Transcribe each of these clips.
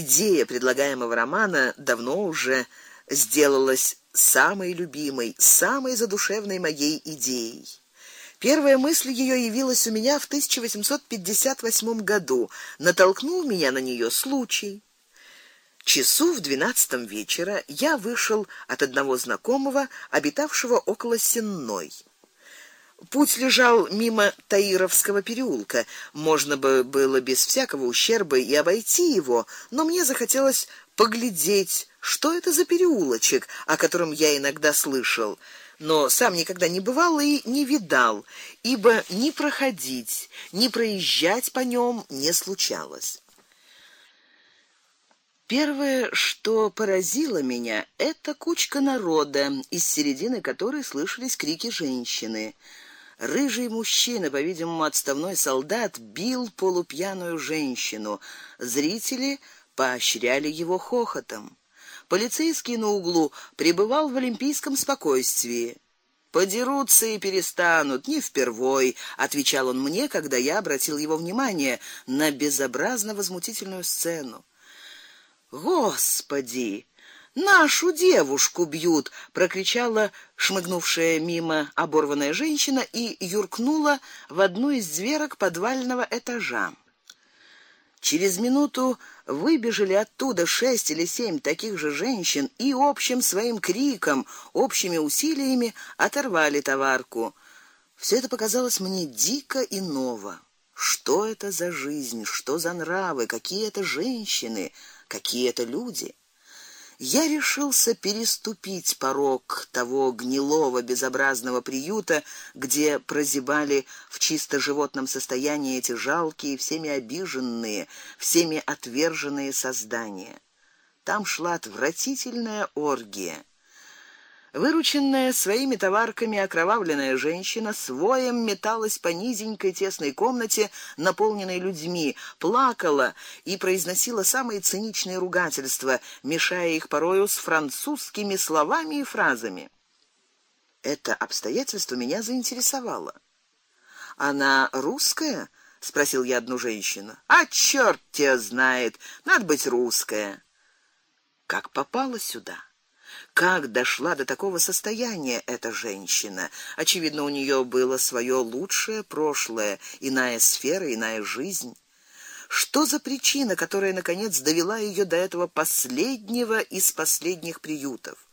идея предлагаемого романа давно уже сделалась самой любимой, самой задушевной моей идеей. Первая мысль ее явилась у меня в 1858 году. Натолкнул меня на нее случай. Часу в двенадцатом вечера я вышел от одного знакомого, обитавшего около Сенной. Путь лежал мимо Таировского переулка. Можно бы было без всякого ущерба и обойти его, но мне захотелось поглядеть, что это за переулочек, о котором я иногда слышал, но сам никогда не бывал и не видал, ибо ни проходить, ни проезжать по нем не случалось. Первое, что поразило меня, это кучка народа, из середины которой слышались крики женщины. Рыжий мужчина, по-видимому, отставной солдат, бил полупьяную женщину. Зрители поощряли его хохотом. Полицейский на углу пребывал в олимпийском спокойствии. Подерутся и перестанут, не впервой, отвечал он мне, когда я обратил его внимание на безобразно возмутительную сцену. Господи, нашу девушку бьют, прокричала шмыгнувшая мимо оборванная женщина и юркнула в одну из дверок подвального этажа. Через минуту выбежали оттуда шесть или семь таких же женщин и общим своим криком, общими усилиями оторвали товарку. Все это показалось мне дико и ново. Что это за жизнь, что за нравы, какие это женщины? какие это люди. Я решился переступить порог того гнилого безобразного приюта, где прозябали в чисто животном состоянии эти жалкие, всеми обиженные, всеми отверженные создания. Там шла отвратительная оргия. Вырученная своими товарками окровавленная женщина своем металась по низенькой тесной комнате, наполненной людьми, плакала и произносила самые циничные ругательства, мешая их порою с французскими словами и фразами. Это обстоятельство меня заинтересовало. Она русская? спросил я одну женщину. А чёрт тебя знает, надо быть русская. Как попала сюда? Как дошла до такого состояния эта женщина? Очевидно, у нее было свое лучшее прошлое, иная сфера, иная жизнь. Что за причина, которая наконец довела ее до этого последнего из последних приютов?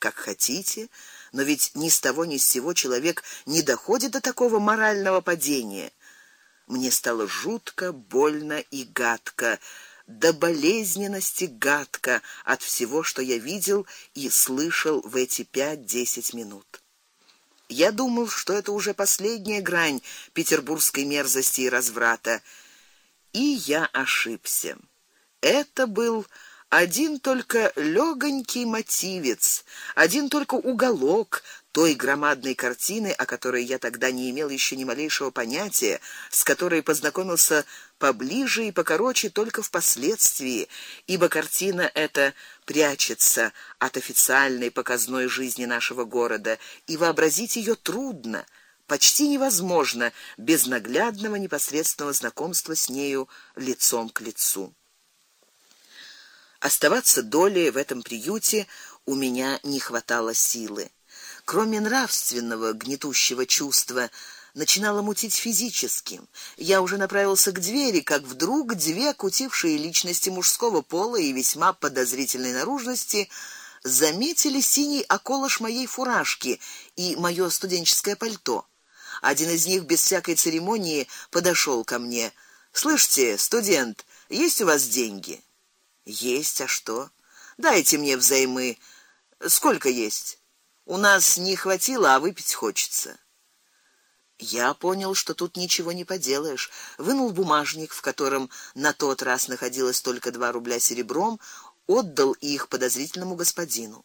Как хотите, но ведь ни с того ни с сего человек не доходит до такого морального падения. Мне стало жутко, больно и гадко до болезненности гадко от всего, что я видел и слышал в эти пять-десять минут. Я думал, что это уже последняя грань петербургской мерзости и разврата, и я ошибся. Это был один только лёгонький мотивец, один только уголок той громадной картины, о которой я тогда не имел еще ни малейшего понятия, с которой познакомился поближе и покороче только впоследствии, ибо картина эта прячется от официальной показной жизни нашего города, и вообразить ее трудно, почти невозможно без наглядного непосредственного знакомства с нею лицом к лицу. Оставаться долей в этом приюте у меня не хватало силы. Кроме нравственного гнетущего чувства, начинало мутить физически. Я уже направился к двери, как вдруг две кутившие личности мужского пола и весьма подозрительной наружности заметили синий околыш моей фуражки и моё студенческое пальто. Один из них без всякой церемонии подошел ко мне. "Слышите, студент, есть у вас деньги?" "Есть, а что? Дайте мне взаймы. Сколько есть?" У нас не хватило, а выпить хочется. Я понял, что тут ничего не поделаешь. Вынул бумажник, в котором на тот раз находилось только два рубля серебром, отдал их подозрительному господину.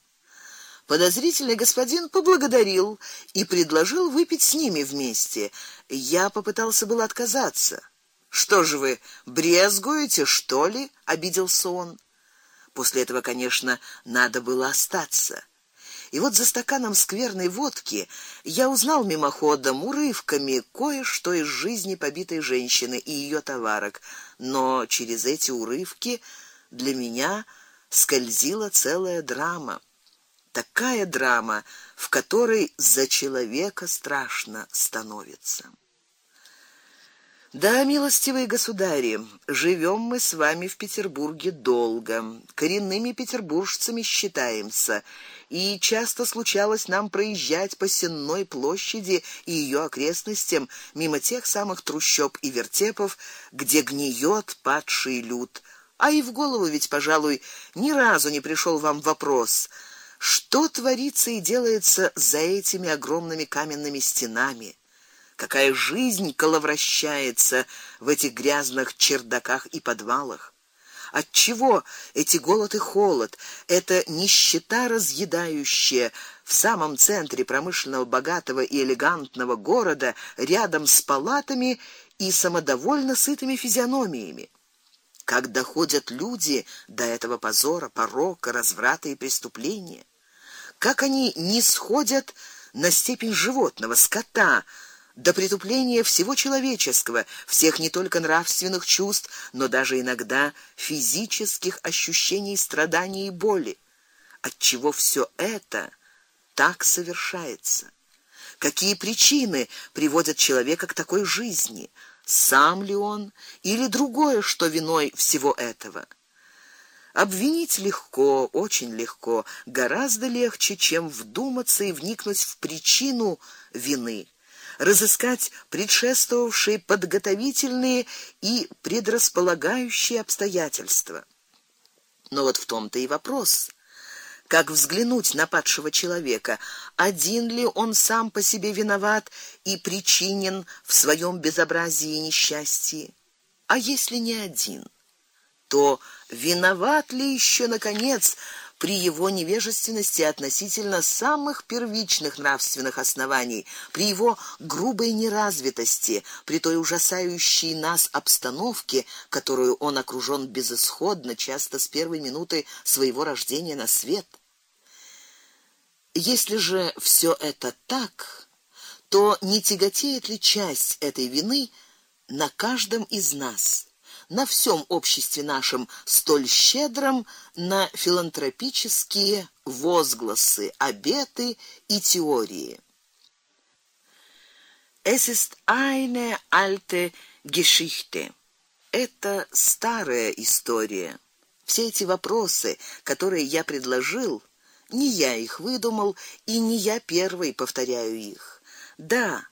Подозрительный господин поблагодарил и предложил выпить с ними вместе. Я попытался было отказаться. Что же вы брезгуете, что ли? обиделся он. После этого, конечно, надо было остаться. И вот за стаканом скверной водки я узнал мимоходом урывками кое-что из жизни побитой женщины и ее товарок, но через эти урывки для меня скользила целая драма. Такая драма, в которой за человека страшно становится. Да, милостивые государи, живем мы с вами в Петербурге долго, коренными петербуржцами считаемся, и часто случалось нам проезжать по Сенной площади и ее окрестностям мимо тех самых трущоб и вертепов, где гниет падший люд. А и в голову ведь, пожалуй, ни разу не пришел вам вопрос: что творится и делается за этими огромными каменными стенами? какая жизнь коловращается в этих грязных чердаках и подвалах. От чего эти голод и холод, эта нищета разъедающая в самом центре промышленного богатого и элегантного города, рядом с палатами и самодовольно сытыми физиономиями? Как доходят люди до этого позора, порока, разврата и преступления? Как они не сходят на степень животного, скота, до притупления всего человеческого, всех не только нравственных чувств, но даже иногда физических ощущений страданий и боли. От чего все это так совершается? Какие причины приводят человека к такой жизни? Сам ли он или другое, что виной всего этого? Обвинить легко, очень легко, гораздо легче, чем вдуматься и вникнуть в причину вины разыскать предшествовавшие подготовительные и предрасполагающие обстоятельства. Но вот в том-то и вопрос. Как взглянуть на падшего человека? Один ли он сам по себе виноват и причинен в своем безобразии и несчастье? А если не один, то виноват ли еще наконец при его невежественности относительно самых первичных нравственных оснований, при его грубой неразвитости, при той ужасающей нас обстановке, которую он окружен безысходно, часто с первой минуты своего рождения на свет. Если же все это так, то не тяготеет ли часть этой вины на каждом из нас? На всем обществе нашем столь щедром на филантропические возгласы, обеты и теории. Es ist eine alte Geschichte. Это старая история. Все эти вопросы, которые я предложил, не я их выдумал и не я первый повторяю их. Да,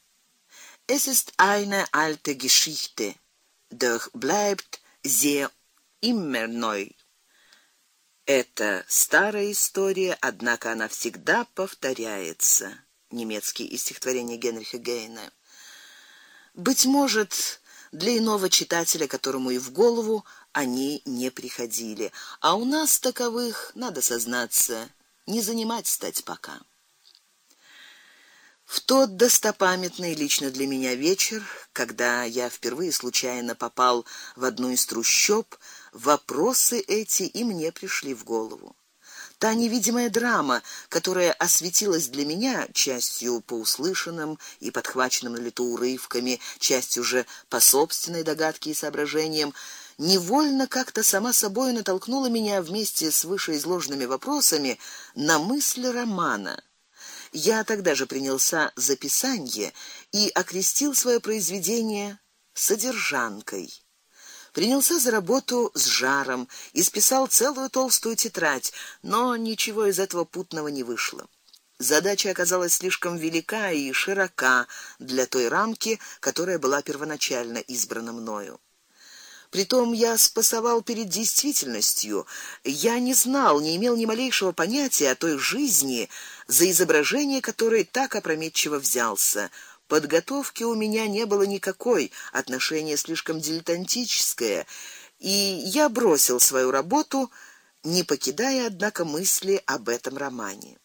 es ist eine alte Geschichte doch bleibt sie immer neu. Это старая история, однако она всегда повторяется. Немецкий из стихотворения Генриха Гейна. Быть может, для иного читателя, которому и в голову они не приходили, а у нас таковых, надо сознаться, не занимать стать пока. В тот достопамятный лично для меня вечер, когда я впервые случайно попал в одну из трущоб, вопросы эти и мне пришли в голову. Та невидимая драма, которая осветилась для меня частью по услышанным и подхваченным на лету урывками, частью же по собственной догадке и соображениям, невольно как-то сама собой натолкнула меня вместе с вышеизложенными вопросами на мысль романа я тогда же принялся за писание и окрестил свое произведение содержанкой. Принялся за работу с жаром и списал целую толстую тетрадь, но ничего из этого путного не вышло. Задача оказалась слишком велика и широка для той рамки, которая была первоначально избрана мною. Притом я спасовал перед действительностью. Я не знал, не имел ни малейшего понятия о той жизни, за изображение которой так опрометчиво взялся. Подготовки у меня не было никакой, отношение слишком дилетантическое, и я бросил свою работу, не покидая однако мысли об этом романе.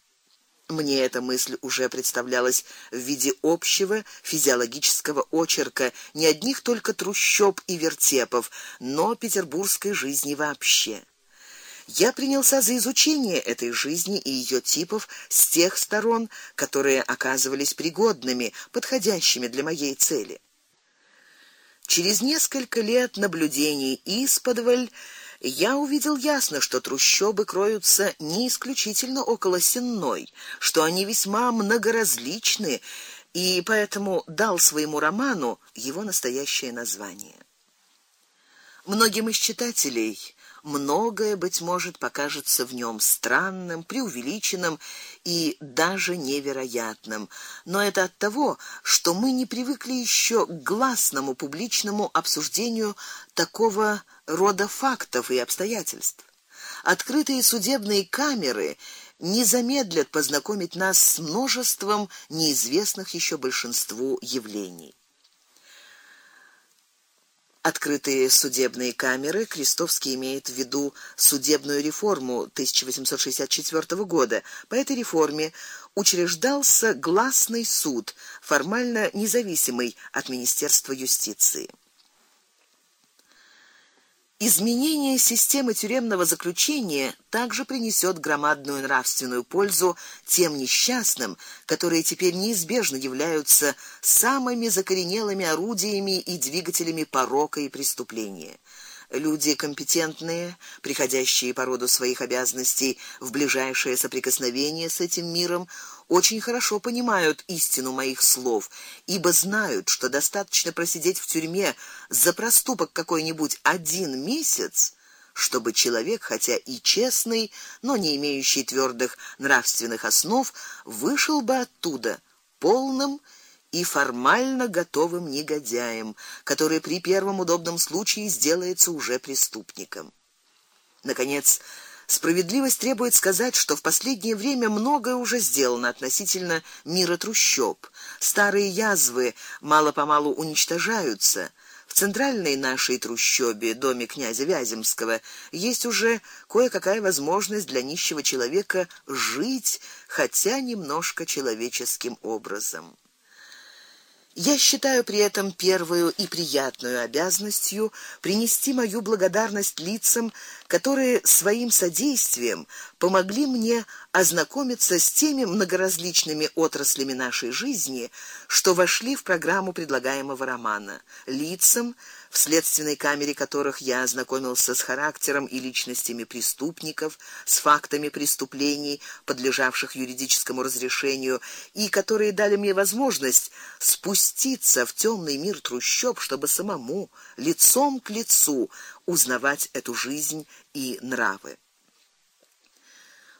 Мне эта мысль уже представлялась в виде общего физиологического очерка не одних только трущоб и вертепов, но петербургской жизни вообще. Я принялся за изучение этой жизни и ее типов с тех сторон, которые оказывались пригодными, подходящими для моей цели. Через несколько лет наблюдений исподволь я увидел ясно, что трущобы кроются не исключительно около Сенной, что они весьма многоразличны, и поэтому дал своему роману его настоящее название. Многим из читателей многое быть может покажется в нем странным, преувеличенным и даже невероятным, но это от того, что мы не привыкли еще к гласному публичному обсуждению такого рода фактов и обстоятельств. Открытые судебные камеры не замедлят познакомить нас с множеством неизвестных еще большинству явлений. Открытые судебные камеры Крестовский имеет в виду судебную реформу 1864 года. По этой реформе учреждался гласный суд, формально независимый от Министерства юстиции. Изменение системы тюремного заключения также принесет громадную нравственную пользу тем несчастным, которые теперь неизбежно являются самыми закоренелыми орудиями и двигателями порока и преступления. Люди компетентные, приходящие по роду своих обязанностей в ближайшее соприкосновение с этим миром, очень хорошо понимают истину моих слов, ибо знают, что достаточно просидеть в тюрьме за проступок какой-нибудь один месяц, чтобы человек, хотя и честный, но не имеющий твёрдых нравственных основ, вышел бы оттуда полным и формально готовым негодяем, который при первом удобном случае сделается уже преступником. Наконец, Справедливость требует сказать, что в последнее время многое уже сделано относительно мира трущоб. Старые язвы мало-помалу уничтожаются. В центральной нашей трущобе, доме князя Вяземского, есть уже кое-какая возможность для нищего человека жить, хотя немножко человеческим образом. Я считаю при этом первую и приятную обязанностью принести мою благодарность лицам, которые своим содействием помогли мне ознакомиться с теми многоразличными отраслями нашей жизни, что вошли в программу предлагаемого романа. Лицам, в следственной камере которых я ознакомился с характером и личностями преступников, с фактами преступлений, подлежавших юридическому разрешению, и которые дали мне возможность спуститься в темный мир трущоб, чтобы самому лицом к лицу узнавать эту жизнь и нравы.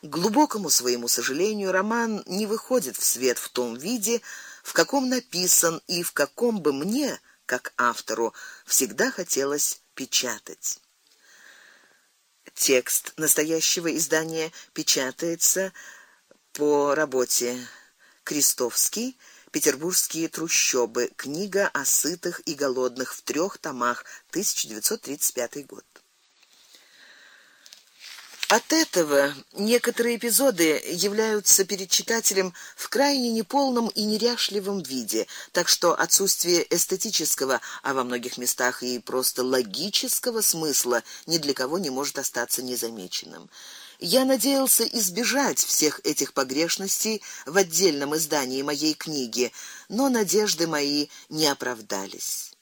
глубокому своему сожалению, роман не выходит в свет в том виде, в каком написан и в каком бы мне как автору всегда хотелось печатать. Текст настоящего издания печатается по работе Крестовский Петербургские трущобы. Книга о сытых и голодных в трех томах. 1935 год. От этого некоторые эпизоды являются перед читателем в крайне неполном и неряшливом виде, так что отсутствие эстетического, а во многих местах и просто логического смысла ни для кого не может остаться незамеченным. Я надеялся избежать всех этих погрешностей в отдельном издании моей книги, но надежды мои не оправдались.